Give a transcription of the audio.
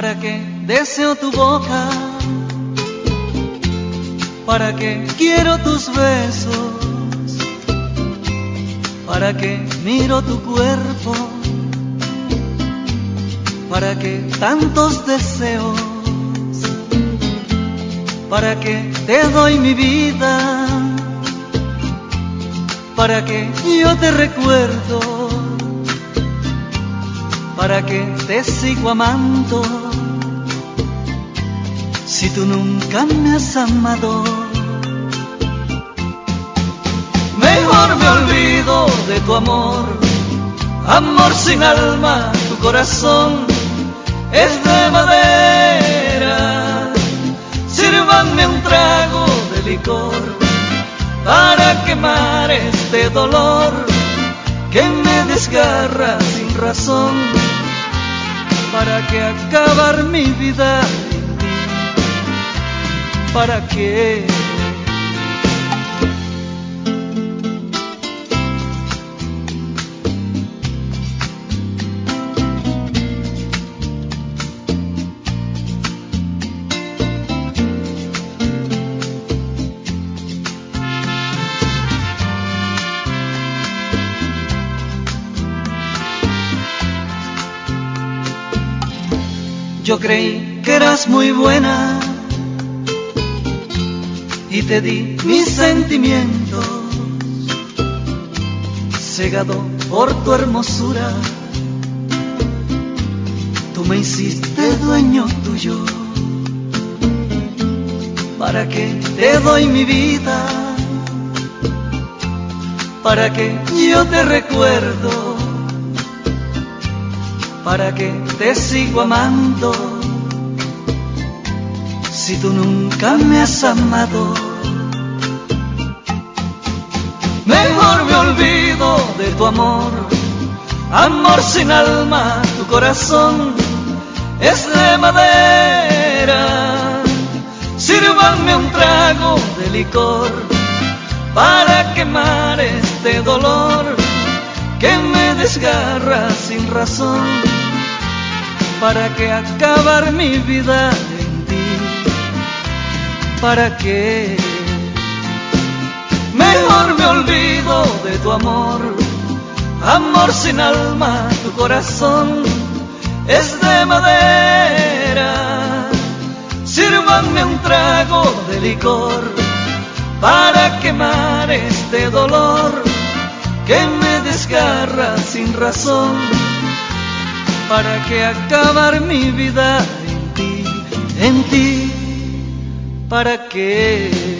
qué deseo tu boca? ¿Para qué quiero tus besos? ¿Para qué miro tu cuerpo? ¿Para qué tantos deseos? ¿Para qué te doy mi vida? ¿Para qué yo te recuerdo? ¿Para qué te sigo amando? Si tú nunca me has amado, mejor me olvido de tu amor, amor sin alma, tu corazón es de madera. Sírvanme un trago de licor para quemar este dolor que me desgarra sin razón, para que acabar mi vida. Para que Yo creí que eras muy buena y te di mis sentimientos, cegado por tu hermosura. Tú me hiciste dueño tuyo. ¿Para qué te doy mi vida? ¿Para qué yo te recuerdo? ¿Para qué te sigo amando? Si tú nunca me has amado, mejor me olvido de tu amor, amor sin alma, tu corazón es de madera. Sírvanme un trago de licor para quemar este dolor que me desgarra sin razón, para que acabar mi vida en ti, para que mejor me olvido de tu amor, amor sin alma, tu corazón es de madera. Sírvanme un trago de licor para quemar este dolor que me desgarra sin razón, para que acabar mi vida en ti, en ti, para que